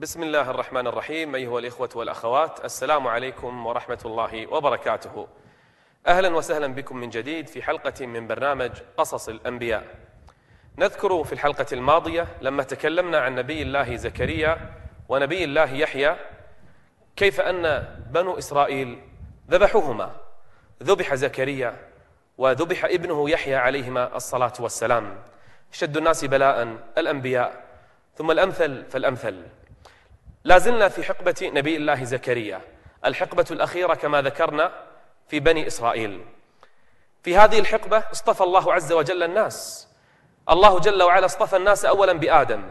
بسم الله الرحمن الرحيم أيها الإخوة والأخوات السلام عليكم ورحمة الله وبركاته أهلا وسهلا بكم من جديد في حلقة من برنامج قصص الأنبياء نذكر في الحلقة الماضية لما تكلمنا عن نبي الله زكريا ونبي الله يحيى كيف أن بنو إسرائيل ذبحوهما ذبح زكريا وذبح ابنه يحيى عليهما الصلاة والسلام شد الناس بلاء الأنبياء ثم الأمثل فالأمثل لا زلنا في حقبة نبي الله زكريا الحقبة الأخيرة كما ذكرنا في بني إسرائيل. في هذه الحقبة اصطفى الله عز وجل الناس. الله جل وعلا اصطفى الناس أولا بآدم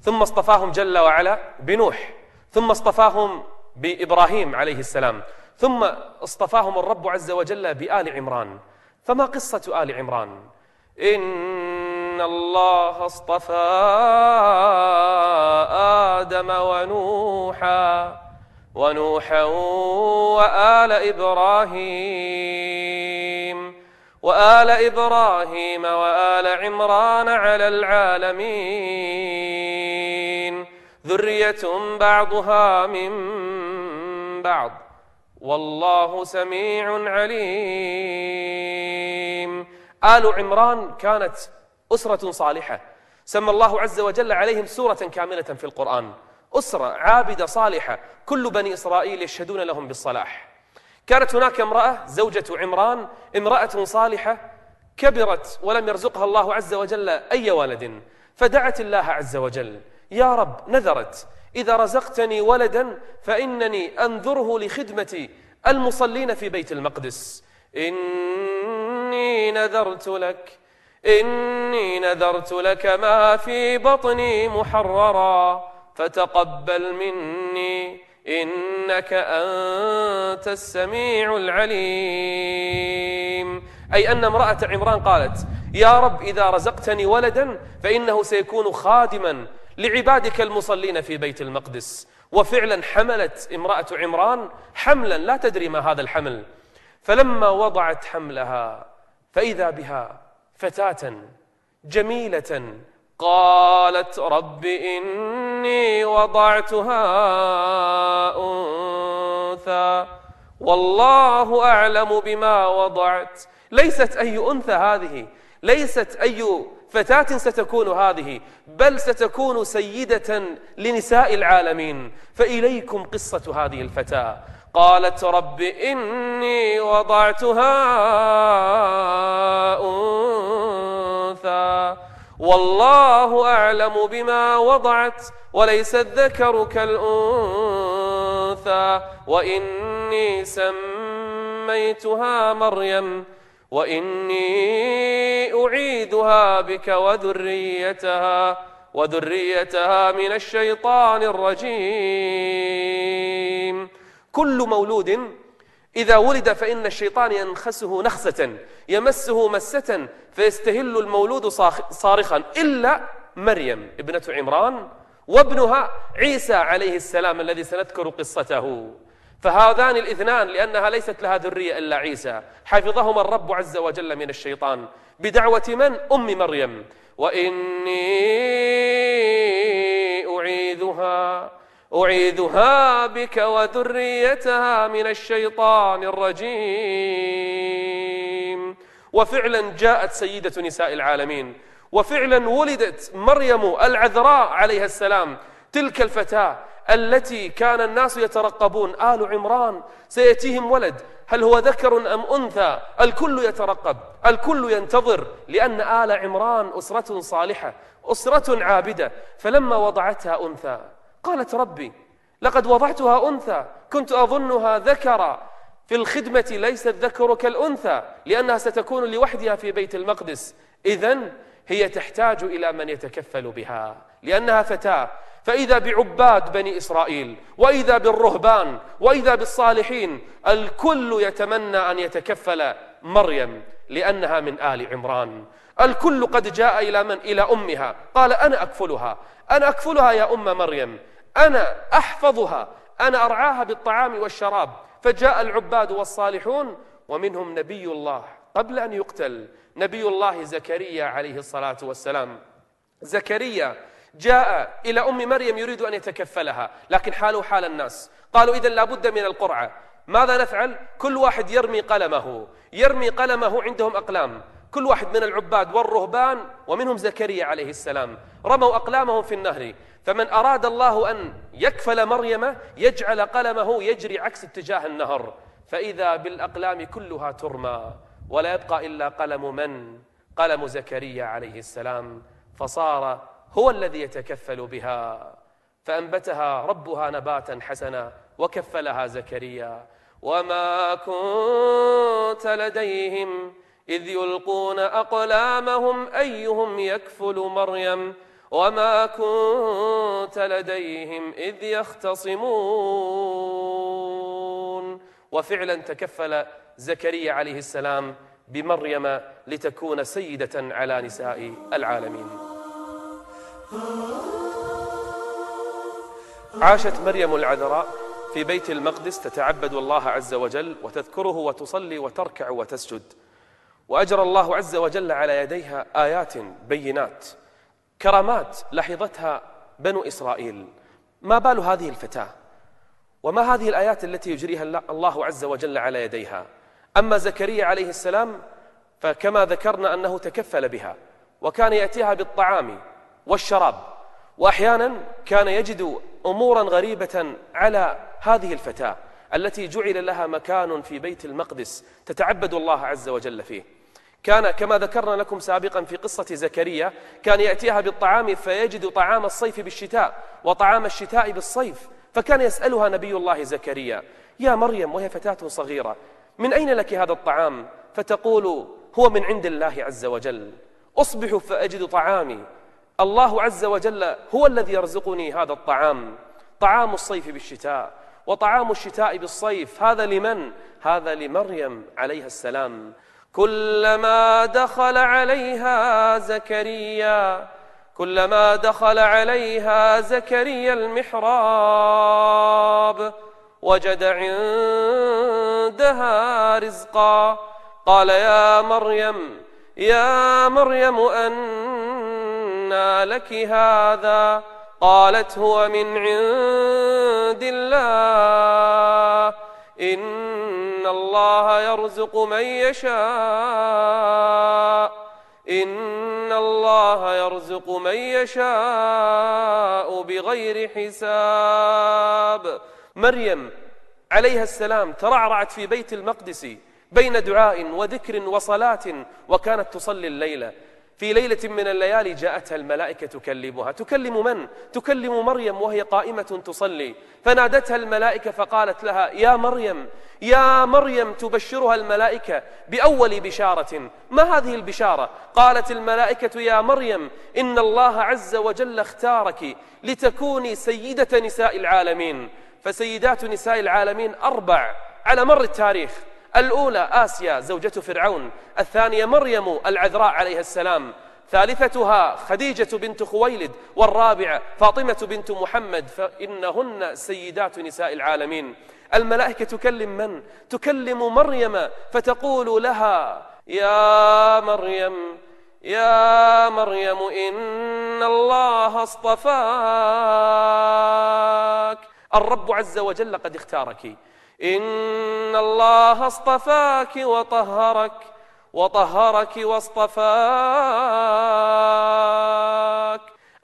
ثم اصطفاهم جل وعلا بنوح ثم اصطفاهم بإبراهيم عليه السلام ثم اصطفاهم الرب عز وجل بآل عمران. فما قصة آل عمران؟ إن الله اصطفى آدم ونوحا ونوحا وآل إبراهيم وآل إبراهيم وآل عمران على العالمين. ذرية بعضها من بعض. والله سميع عليم. آل عمران كانت أسرة صالحة. سمى الله عز وجل عليهم سورة كاملة في القرآن. أسرة عابدة صالحة. كل بني إسرائيل يشهدون لهم بالصلاح. كانت هناك امرأة زوجة عمران امرأة صالحة كبرت ولم يرزقها الله عز وجل أي ولد. فدعت الله عز وجل. يا رب نذرت. إذا رزقتني ولدا فإنني أنذره لخدمة المصلين في بيت المقدس. إني نذرت لك. إني نذرت لك ما في بطني محررا فتقبل مني إنك أنت السميع العليم. أي أن امرأة عمران قالت يا رب إذا رزقتني ولدا فإنه سيكون خادما لعبادك المصلين في بيت المقدس. وفعلا حملت امرأة عمران حملا لا تدري ما هذا الحمل. فلما وضعت حملها فإذا بها فتاة جميلة قالت رب إني وضعتها أنثى. والله أعلم بما وضعت. ليست أي أنثى هذه. ليست أي فتاة ستكون هذه بل ستكون سيدة لنساء العالمين. فإليكم قصة هذه الفتاة. قالت رب إني وضعتها أنثى. والله أعلم بما وضعت وليس الذكر كالأنثى. وإني سميتها مريم وإني أعيدها بك وذريتها وذريتها من الشيطان الرجيم. كل مولود إذا ولد فإن الشيطان ينخسه نخسة يمسه مسة فيستهل المولود صارخا. إلا مريم ابنة عمران وابنها عيسى عليه السلام الذي سنذكر قصته. فهذان الاثنان لأنها ليست لها ذرية إلا عيسى. حفظهما الرب عز وجل من الشيطان. بدعوة من؟ أم مريم. وإني أعيذها أعيذها بك وذريتها من الشيطان الرجيم. وفعلا جاءت سيدة نساء العالمين. وفعلا ولدت مريم العذراء عليها السلام. تلك الفتاة التي كان الناس يترقبون. آل عمران سيأتيهم ولد. هل هو ذكر أم أنثى؟ الكل يترقب. الكل ينتظر لأن آل عمران أسرة صالحة أسرة عابدة. فلما وضعتها أنثى قالت ربي لقد وضعتها أنثى كنت أظنها ذكر في الخدمة ليس الذكر كالأنثى لأنها ستكون لوحدها في بيت المقدس. إذا هي تحتاج إلى من يتكفل بها لأنها فتاة. فإذا بعباد بني إسرائيل وإذا بالرهبان وإذا بالصالحين الكل يتمنى أن يتكفل مريم لأنها من آل عمران. الكل قد جاء إلى من؟ إلى أمها. قال أنا أكفلها. أنا أكفلها يا أم مريم. أنا أحفظها أنا أرعاها بالطعام والشراب. فجاء العباد والصالحون ومنهم نبي الله. قبل أن يقتل نبي الله زكريا عليه الصلاة والسلام. زكريا جاء إلى أم مريم يريد أن يتكفلها لكن حاله حال الناس. قالوا إذا لابد من القرعة. ماذا نفعل؟ كل واحد يرمي قلمه يرمي قلمه عندهم أقلام. كل واحد من العباد والرهبان ومنهم زكريا عليه السلام. رموا أقلامهم في النهر. فمن أراد الله أن يكفل مريم يجعل قلمه يجري عكس اتجاه النهر فإذا بالأقلام كلها ترمى ولا يبقى إلا قلم من؟ قلم زكريا عليه السلام فصار هو الذي يتكفل بها. فأنبتها ربها نباتا حسنا وكفلها زكريا. وما كنت لديهم إذ يلقون أقلامهم أيهم يكفل مريم؟ وما كنت لديهم إذ يختصمون وفعلا تكفل زكريا عليه السلام بمريم لتكون سيدة على نساء العالمين. عاشت مريم العذراء في بيت المقدس تتعبد الله عز وجل وتذكره وتصلي وتركع وتسجد. وأجرى الله عز وجل على يديها آيات بينات. كرامات لاحظتها بنو إسرائيل. ما بال هذه الفتاة؟ وما هذه الآيات التي يجريها الله عز وجل على يديها؟ أما زكريا عليه السلام فكما ذكرنا أنه تكفل بها وكان يأتيها بالطعام والشراب وأحيانا كان يجد أمورا غريبة على هذه الفتاة التي جعل لها مكان في بيت المقدس تتعبد الله عز وجل فيه. كان كما ذكرنا لكم سابقا في قصة زكريا كان يأتيها بالطعام فيجد طعام الصيف بالشتاء وطعام الشتاء بالصيف فكان يسألها نبي الله زكريا يا مريم وهي فتاة صغيرة من أين لك هذا الطعام فتقول هو من عند الله عز وجل أصبح فأجد طعامي الله عز وجل هو الذي يرزقني هذا الطعام طعام الصيف بالشتاء وطعام الشتاء بالصيف هذا لمن؟ هذا لمريم عليها السلام كلما دخل عليها زكريا كلما دخل عليها زكريا المحراب وجد عندها رزقا. قال يا مريم يا مريم أنى لك هذا؟ قالت هو من عند الله إن الله يرزق من يشاء. إن الله يرزق من يشاء بغير حساب. مريم عليها السلام ترعرعت في بيت المقدس بين دعاء وذكر وصلاة وكانت تصلي الليلة. في ليلة من الليالي جاءتها الملائكة تكلمها. تكلم من؟ تكلم مريم وهي قائمة تصلي. فنادتها الملائكة فقالت لها يا مريم يا مريم تبشرها الملائكة بأول بشارة. ما هذه البشارة؟ قالت الملائكة يا مريم إن الله عز وجل اختارك لتكوني سيدة نساء العالمين. فسيدات نساء العالمين أربع على مر التاريخ. الأولى آسيا زوجة فرعون. الثانية مريم العذراء عليها السلام. ثالثتها خديجة بنت خويلد. والرابعة فاطمة بنت محمد. فإنهن سيدات نساء العالمين. الملائكة تكلم من؟ تكلم مريم. فتقول لها يا مريم يا مريم إن الله اصطفاك. الرب عز وجل قد اختارك. إن الله اصطفاك وطهرك وطهرك واصطفاك.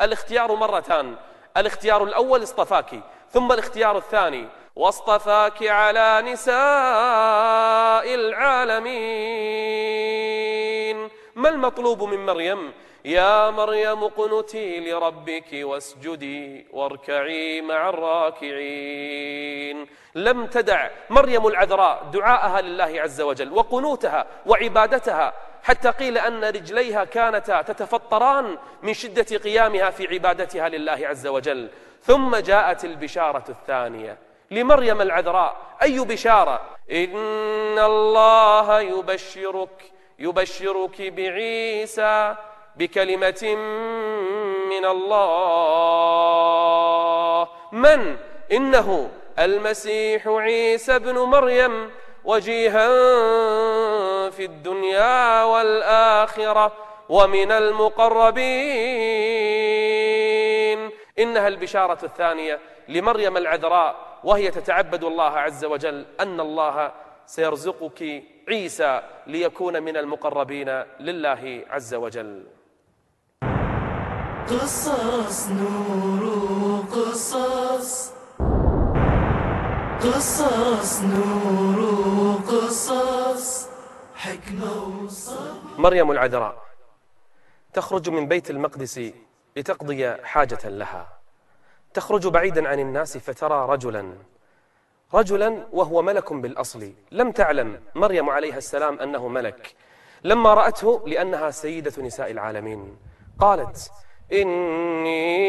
الاختيار مرتان الاختيار الأول اصطفاك ثم الاختيار الثاني واصطفاك على نساء العالمين. ما المطلوب من مريم؟ يا مريم اقنتي لربك واسجدي واركعي مع الراكعين. لم تدع مريم العذراء دعاءها لله عز وجل وقنوتها وعبادتها حتى قيل أن رجليها كانتا تتفطران من شدة قيامها في عبادتها لله عز وجل. ثم جاءت البشارة الثانية لمريم العذراء. أي بشارة؟ إن الله يبشرك يبشرك بعيسى. بكلمة من الله. من؟ إنه المسيح عيسى بن مريم وجيها في الدنيا والآخرة ومن المقربين. إنها البشارة الثانية لمريم العذراء وهي تتعبد الله عز وجل. أن الله سيرزقك عيسى ليكون من المقربين لله عز وجل. قصص نور قصص قصص نور قصص حكمة وصبر. مريم العذراء تخرج من بيت المقدس لتقضي حاجة لها. تخرج بعيدا عن الناس فترى رجلا رجلا وهو ملك بالأصل. لم تعلم مريم عليها السلام أنه ملك. لما رأته لأنها سيدة نساء العالمين قالت إني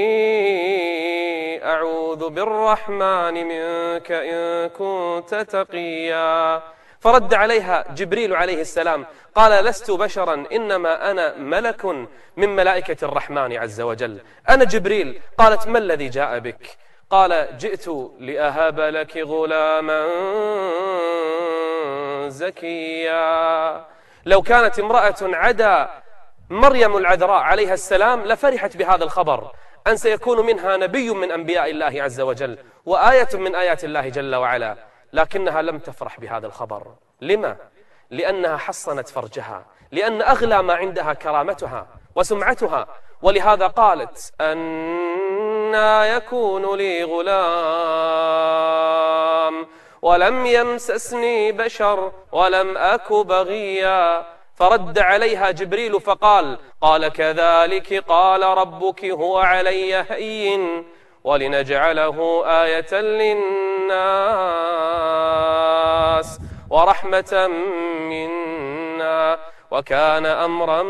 أعوذ بالرحمن منك إن كنت تقيا. فرد عليها جبريل عليه السلام قال لست بشرا إنما أنا ملك من ملائكة الرحمن عز وجل. أنا جبريل. قالت ما الذي جاء بك؟ قال جئت لأهب لك غلاما زكيا. لو كانت امرأة عدا مريم العذراء عليها السلام لفرحت بهذا الخبر أن سيكون منها نبي من أنبياء الله عز وجل وآية من آيات الله جل وعلا لكنها لم تفرح بهذا الخبر لما؟ لأنها حصنت فرجها لأن أغلى ما عندها كرامتها وسمعتها ولهذا قالت أنا يكون لي غلام ولم يمسسني بشر ولم أك بغيا فرد عليها جبريل فقال قال كذلك قال ربك هو علي هين ولنجعله آية للناس ورحمة منا وكان أمرا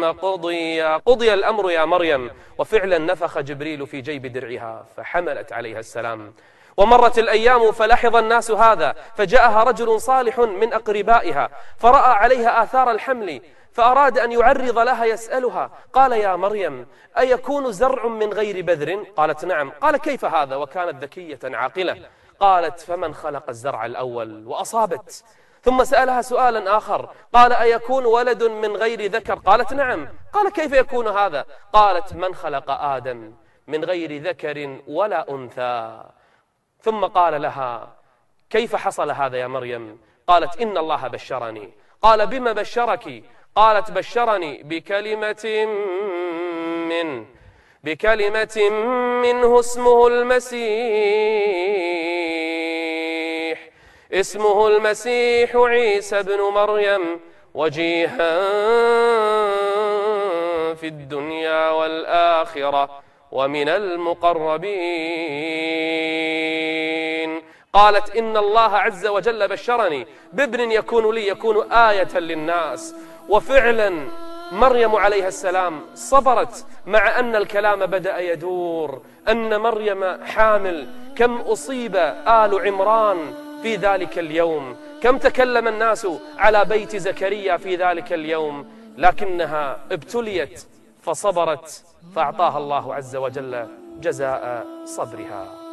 مقضيا. قضي الأمر يا مريم وفعلا نفخ جبريل في جيب درعها فحملت عليها السلام. ومرت الأيام فلاحظ الناس هذا فجاءها رجل صالح من أقربائها فرأى عليها آثار الحمل فأراد أن يعرض لها يسألها قال يا مريم أيكون زرع من غير بذر؟ قالت نعم. قال كيف هذا؟ وكانت ذكية عاقلة. قالت فمن خلق الزرع الأول وأصابت؟ ثم سألها سؤالا آخر قال أيكون ولد من غير ذكر؟ قالت نعم. قال كيف يكون هذا؟ قالت من خلق آدم من غير ذكر ولا أنثى. ثم قال لها كيف حصل هذا يا مريم؟ قالت إن الله بشرني. قال بما بشرك؟ قالت بشرني بكلمة من بكلمة منه اسمه المسيح اسمه المسيح عيسى بن مريم وجيها في الدنيا والآخرة ومن المقربين. قالت إن الله عز وجل بشرني بابن يكون لي يكون آية للناس. وفعلا مريم عليها السلام صبرت مع أن الكلام بدأ يدور. أن مريم حامل كم أصيب آل عمران في ذلك اليوم؟ كم تكلم الناس على بيت زكريا في ذلك اليوم؟ لكنها ابتليت فصبرت فأعطاها الله عز وجل جزاء صبرها.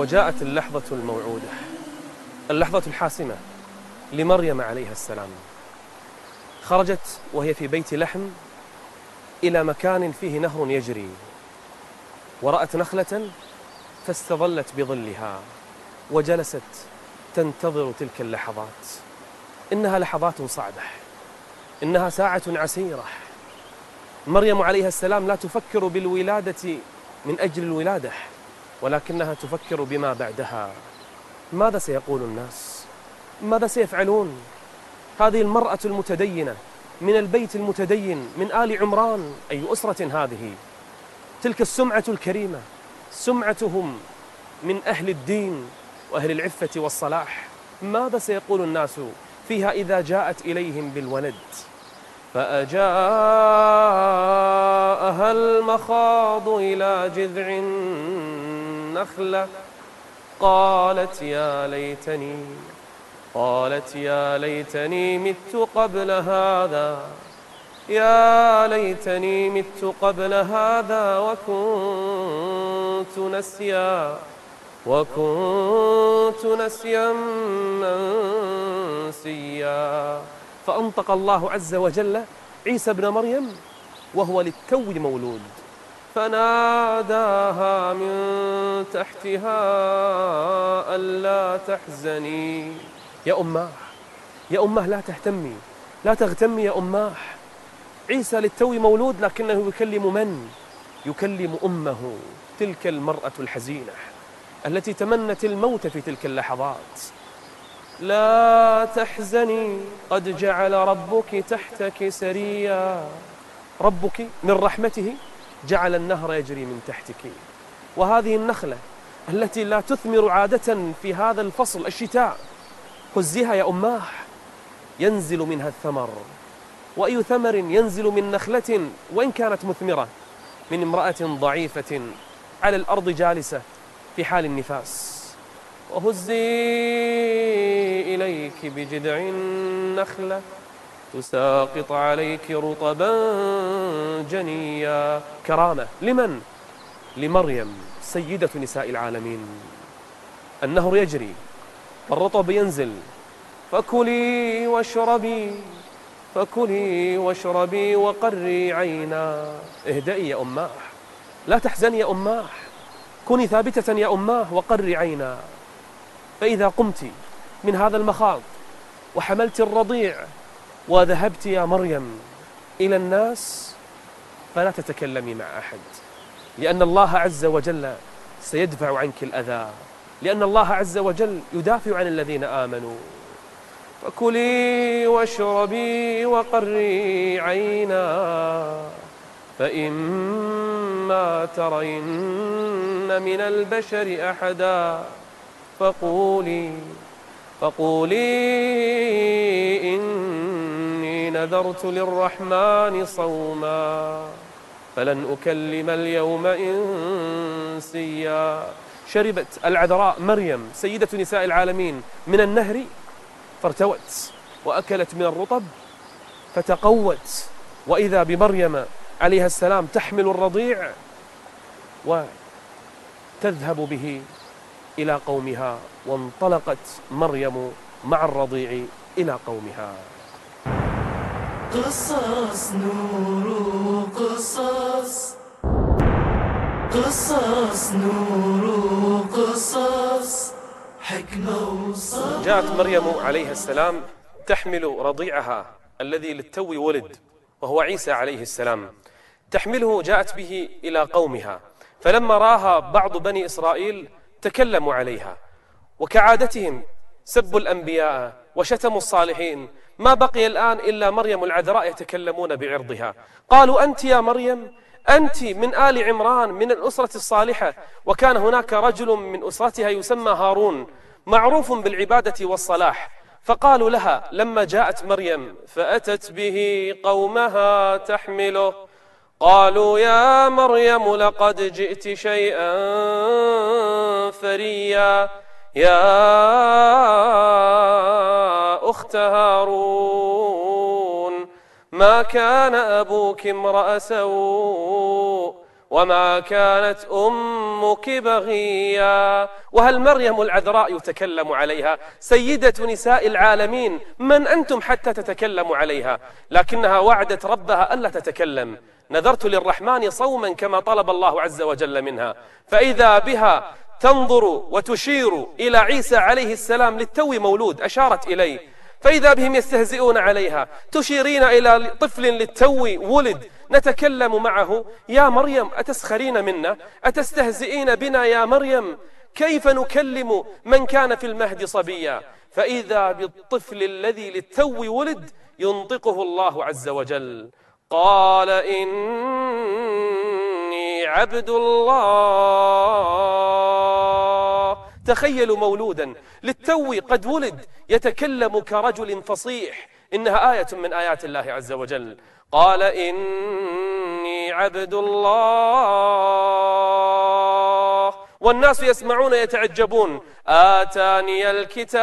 وجاءت اللحظة الموعودة اللحظة الحاسمة لمريم عليها السلام. خرجت وهي في بيت لحم إلى مكان فيه نهر يجري. ورأت نخلة فاستظلت بظلها وجلست تنتظر تلك اللحظات. إنها لحظات صعبة إنها ساعة عسيرة. مريم عليها السلام لا تفكر بالولادة من أجل الولادة. ولكنها تفكر بما بعدها. ماذا سيقول الناس؟ ماذا سيفعلون؟ هذه المرأة المتدينة من البيت المتدين من آل عمران أي أسرة هذه. تلك السمعة الكريمة سمعتهم من أهل الدين وأهل العفة والصلاح. ماذا سيقول الناس فيها إذا جاءت إليهم بالولد؟ فأجاءها المخاض إلى جذع النخلة قالت يا ليتني قالت يا ليتني مت قبل هذا. يا ليتني مت قبل هذا وكنت نسيا وكنت نسيا منسيا. فأنطق الله عز وجل عيسى ابن مريم وهو للتو مولود. فناداها من تحتها ألا تحزني. يا أماه يا أماه لا تهتمي لا تغتمي يا أماه. عيسى للتو مولود لكنه يكلم من؟ يكلم أمه تلك المرأة الحزينة التي تمنت الموت في تلك اللحظات. لا تحزني قد جعل ربك تحتك سريا. ربك من رحمته؟ جعل النهر يجري من تحتك. وهذه النخلة التي لا تثمر عادة في هذا الفصل الشتاء هزيها يا أماه. ينزل منها الثمر. وأي ثمر ينزل من نخلة وإن كانت مثمرة؟ من امرأة ضعيفة على الأرض جالسة في حال النفاس. وهزي إليك بجذع النخلة. تساقط عليك رطبا جنيا. كرامة. لمن؟ لمريم سيدة نساء العالمين. النهر يجري. والرطب ينزل. فكلي واشربي. فكلي واشربي وقري عينا. اهدئي يا أماه. لا تحزني يا أماه. كوني ثابتة يا أماه وقري عينا. فإذا قمت من هذا المخاض وحملت الرضيع وذهبت يا مريم إلى الناس فلا تتكلمي مع أحد لأن الله عز وجل سيدفع عنك الأذى لأن الله عز وجل يدافع عن الذين آمنوا. فكلي واشربي وقري عينا فإما ترين من البشر أحدا. فقولي فقولي إني نذرت للرحمن صوما فلن أكلم اليوم إنسيا. شربت العذراء مريم سيدة نساء العالمين من النهر فارتوت وأكلت من الرطب فتقوت. وإذا بمريم عليها السلام تحمل الرضيع وتذهب به إلى قومها وانطلقت مريم مع الرضيع إلى قومها. قصص نور قصص قصص نور قصص حكمة وصبر. جاءت مريم عليها السلام تحمل رضيعها الذي للتو ولد وهو عيسى عليه السلام. تحمله جاءت به إلى قومها فلما راها بعض بني إسرائيل تكلموا عليها وكعادتهم سبوا الأنبياء وشتموا الصالحين ما بقي الآن إلا مريم العذراء يتكلمون بعرضها. قالوا أنت يا مريم أنت من آل عمران من الأسرة الصالحة وكان هناك رجل من أسرتها يسمى هارون معروف بالعبادة والصلاح. فقالوا لها لما جاءت مريم فأتت به قومها تحمله. قالوا يا مريم لقد جئت شيئا فريا. يا أخت هارون. ما كان أبوك امرأ سوء وما كانت أمك بغيا. وهل مريم العذراء يتكلم عليها؟ سيدة نساء العالمين من أنتم حتى تتكلم عليها؟ لكنها وعدت ربها ألا تتكلم. نذرت للرحمن صوما كما طلب الله عز وجل منها. فإذا بها تنظر وتشير إلى عيسى عليه السلام للتو مولود أشارت إليه. فإذا بهم يستهزئون عليها تشيرين إلى طفل للتو ولد نتكلم معه يا مريم أتسخرين منا؟ أتستهزئين بنا يا مريم؟ كيف نكلم من كان في المهد صبيا؟ فإذا بالطفل الذي للتو ولد ينطقه الله عز وجل قال إني عبد الله. تخيلوا مولودا للتو قد ولد يتكلم كرجل فصيح. إنها آية من آيات الله عز وجل. قال إني عبد الله. والناس يسمعون يتعجبون. آتاني الكتاب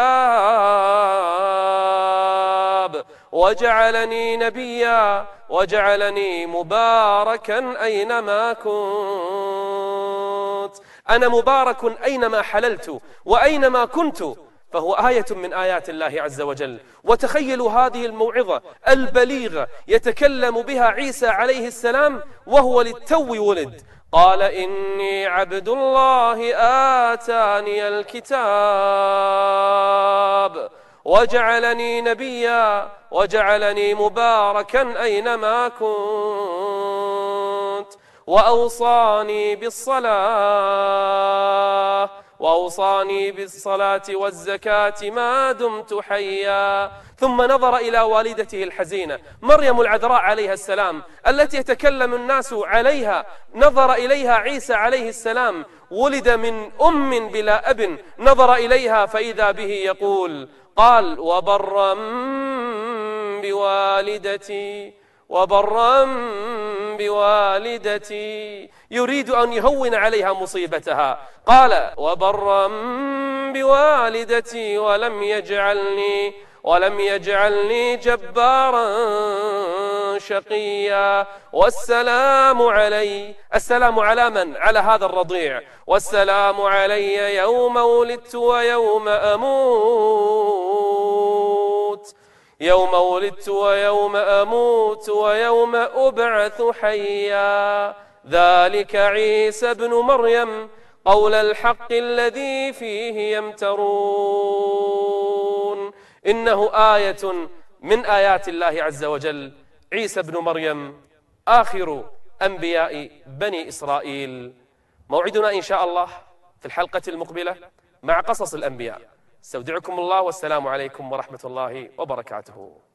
وجعلني نبيا وجعلني مباركا أينما كنت. أنا مبارك أينما حللت وأينما كنت. فهو آية من آيات الله عز وجل. وتخيلوا هذه الموعظة البليغة يتكلم بها عيسى عليه السلام وهو للتو ولد. قال إني عبد الله آتاني الكتاب. وجعلني نبيا. وجعلني مباركا أينما كنت. وأوصاني بالصلاة وأوصاني بالصلاة والزكاة ما دمت حيا. ثم نظر إلى والدته الحزينة مريم العذراء عليها السلام التي يتكلم الناس عليها. نظر إليها عيسى عليه السلام ولد من أم بلا أب. نظر إليها فإذا به يقول قال وبرا بوالدتي وبرا بوالدتي. يريد أن يهون عليها مصيبتها. قال وبرا بوالدتي ولم يجعلني ولم يجعلني جبارا شقيا. والسلام علي. السلام على من؟ على هذا الرضيع. والسلام علي يوم ولدت ويوم أموت. يوم ولدت ويوم أموت ويوم أبعث حيا. ذلك عيسى ابن مريم قول الحق الذي فيه يمترون. إنه آية من آيات الله عز وجل. عيسى ابن مريم آخر أنبياء بني إسرائيل. موعدنا إن شاء الله في الحلقة المقبلة مع قصص الأنبياء. استودعكم الله والسلام عليكم ورحمة الله وبركاته.